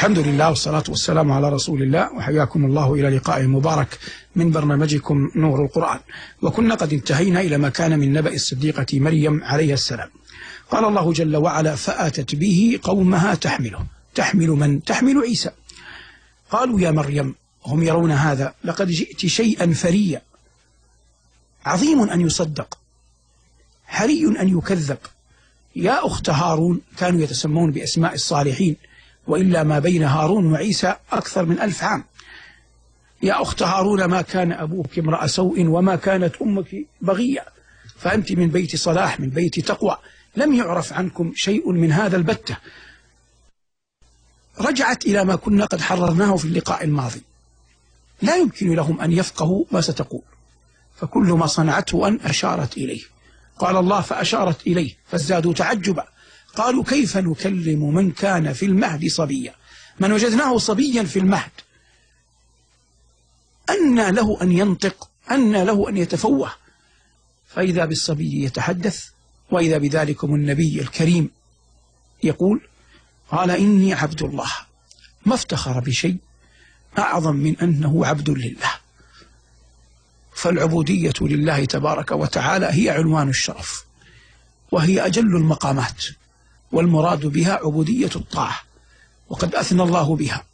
الحمد لله والصلاة والسلام على رسول الله وحياكم الله إلى لقاء مبارك من برنامجكم نور القرآن. وكنا قد انتهينا إلى ما كان من نبأ الصديقة مريم عليه السلام. قال الله جل وعلا فأتت به قومها تحمله. تحمل من؟ تحمل عيسى. قالوا يا مريم هم يرون هذا لقد جئت شيئا فريا عظيم أن يصدق حري أن يكذب. يا أخت هارون كانوا يتسمون بأسماء الصالحين. وإلا ما بين هارون وعيسى أكثر من ألف عام. يا أخت هارون ما كان أبوك امرأ سوء وما كانت أمك بغية. فأنت من بيت صلاح من بيت تقوى. لم يعرف عنكم شيء من هذا البتة. رجعت إلى ما كنا قد حررناه في اللقاء الماضي. لا يمكن لهم أن يفقهوا ما ستقول. فكل ما صنعته أن أشارت إليه. قال الله فأشارت إليه فازدادوا تعجبا. قالوا كيف نكلم من كان في المهد صبيا؟ من وجدناه صبيا في المهد. أن له أن ينطق أن له أن يتفوه. فإذا بالصبي يتحدث وإذا بذلكم النبي الكريم يقول قال إني عبد الله. ما افتخر بشيء أعظم من أنه عبد لله. فالعبودية لله تبارك وتعالى هي عنوان الشرف وهي أجل المقامات. والمراد بها عبودية الطاعة وقد أثنى الله بها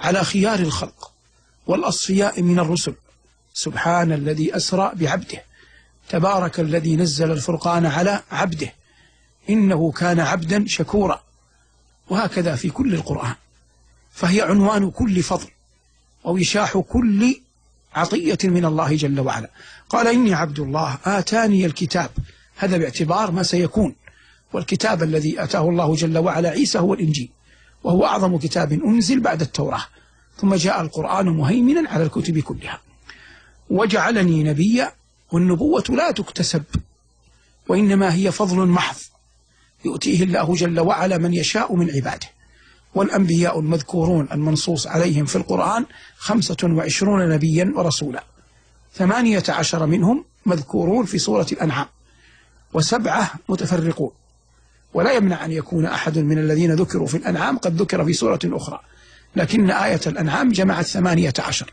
على خيار الخلق والأصفياء من الرسل. سبحان الذي أسرى بعبده تبارك الذي نزل الفرقان على عبده إنه كان عبدا شكورا. وهكذا في كل القرآن فهي عنوان كل فضل ووشاح كل عطية من الله جل وعلا. قال إني عبد الله آتاني الكتاب. هذا باعتبار ما سيكون. والكتاب الذي أتاه الله جل وعلا عيسى هو الإنجيل وهو أعظم كتاب أنزل بعد التوراة. ثم جاء القرآن مهيمنا على الكتب كلها. وجعلني نبيا والنبوة لا تكتسب وإنما هي فضل محض يؤتيه الله جل وعلا من يشاء من عباده. والأنبياء المذكورون المنصوص عليهم في القرآن خمسة وعشرون نبيا ورسولا. ثمانية عشر منهم مذكورون في سورة الأنعام. وسبعة متفرقون. ولا يمنع أن يكون أحد من الذين ذكروا في الأنعام قد ذكر في سورة أخرى. لكن آية الأنعام جمعت ثمانية عشر.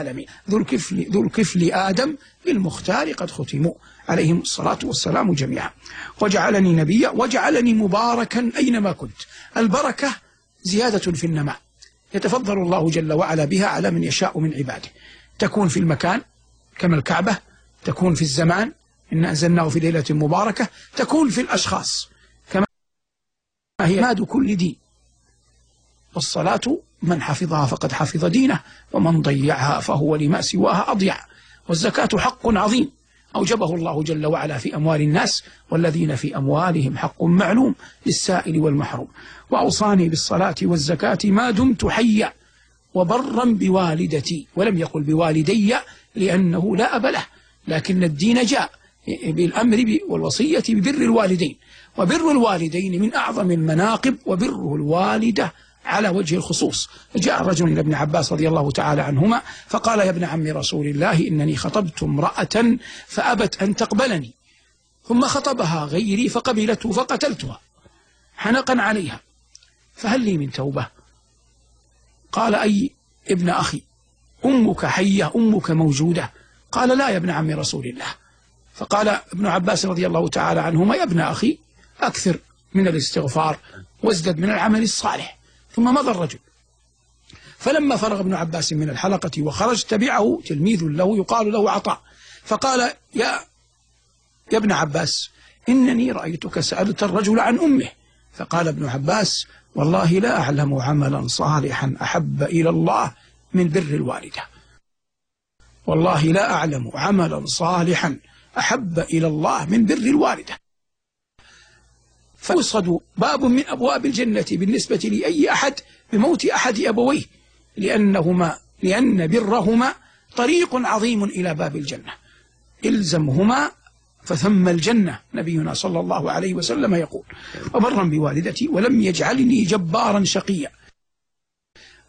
العالمين. ذو الكفل, ذو الكفل آدم بالمختار قد ختموا. عليهم الصلاة والسلام جميعا. وجعلني نبيا وجعلني مباركا أينما كنت. البركة زيادة في النماء يتفضل الله جل وعلا بها على من يشاء من عباده. تكون في المكان كما الكعبة تكون في الزمان إن أنزلناه في ليلة مباركة تكون في الأشخاص. كما هي ماد كل دين. والصلاة من حفظها فقد حفظ دينه ومن ضيعها فهو لما سواها أضيع. والزكاة حق عظيم. أوجبه الله جل وعلا في أموال الناس والذين في أموالهم حق معلوم للسائل والمحروم. وأوصاني بالصلاة والزكاة ما دمت حيا وبرا بوالدتي ولم يقل بوالدي لأنه لا أب له لكن الدين جاء بالأمر والوصية ببر الوالدين. وبر الوالدين من أعظم المناقب وبره الوالدة على وجه الخصوص. جاء رجل إلى ابن عباس رضي الله تعالى عنهما فقال يا ابن عم رسول الله إنني خطبت امرأة فأبت أن تقبلني ثم خطبها غيري فقبلته فقتلتها حنقا عليها فهل لي من توبة؟ قال أي ابن أخي أمك حية أمك موجودة. قال لا يا ابن عم رسول الله. فقال ابن عباس رضي الله تعالى عنهما يا ابن أخي أكثر من الاستغفار وازدد من العمل الصالح. ثم مضى الرجل. فلما فرغ ابن عباس من الحلقة وخرج تبعه تلميذ له يقال له عطاء. فقال يا يا ابن عباس إنني رأيتك سألت الرجل عن أمه. فقال ابن عباس والله لا أعلم عملا صالحا أحب إلى الله من بر الوالدة. والله لا أعلم عملا صالحا أحب إلى الله من بر الوالدة. فيصد باب من أبواب الجنة بالنسبة لأي أحد بموت أحد أبويه لأنهما لأن برهما طريق عظيم إلى باب الجنة. إلزمهما فثم الجنة نبينا صلى الله عليه وسلم يقول. وبرا بوالدتي ولم يجعلني جبارا شقيا.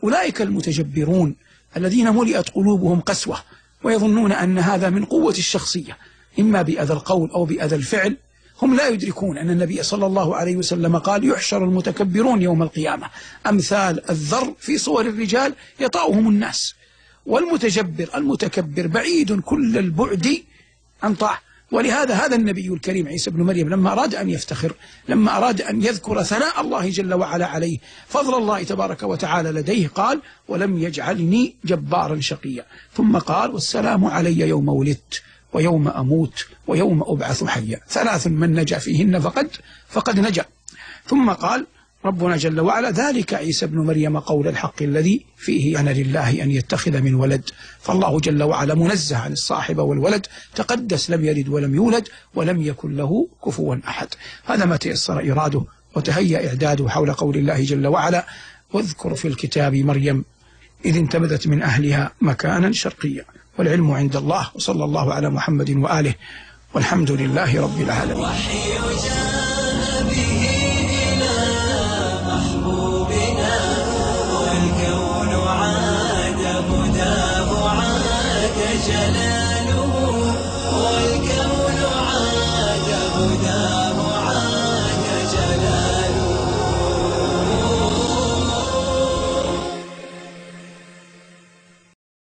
أولئك المتجبرون الذين ملئت قلوبهم قسوة ويظنون أن هذا من قوة الشخصية إما بأذى القول أو بأذى الفعل هم لا يدركون أن النبي صلى الله عليه وسلم قال يحشر المتكبرون يوم القيامة. أمثال الذر في صور الرجال يطأهم الناس. والمتجبر المتكبر بعيد كل البعد عن طاعة. ولهذا هذا النبي الكريم عيسى بن مريم لما أراد أن يفتخر لما أراد أن يذكر ثناء الله جل وعلا عليه فضل الله تبارك وتعالى لديه قال ولم يجعلني جبارا شقيا. ثم قال والسلام علي يوم ولدت. ويوم أموت ويوم أبعث حيا. ثلاث من نجا فيهن فقد فقد نجا. ثم قال ربنا جل وعلا ذلك عيسى بن مريم قول الحق الذي فيه أنا لله أن يتخذ من ولد. فالله جل وعلا منزه عن الصاحب والولد. تقدس لم يلد ولم يولد ولم يكن له كفوا أحد. هذا ما تيسر إراده وتهيأ إعداده حول قول الله جل وعلا. واذكر في الكتاب مريم إذ انتبذت من أهلها مكانا شرقيا. والعلم عند الله وصلى الله على محمد وآله والحمد لله رب العالمين.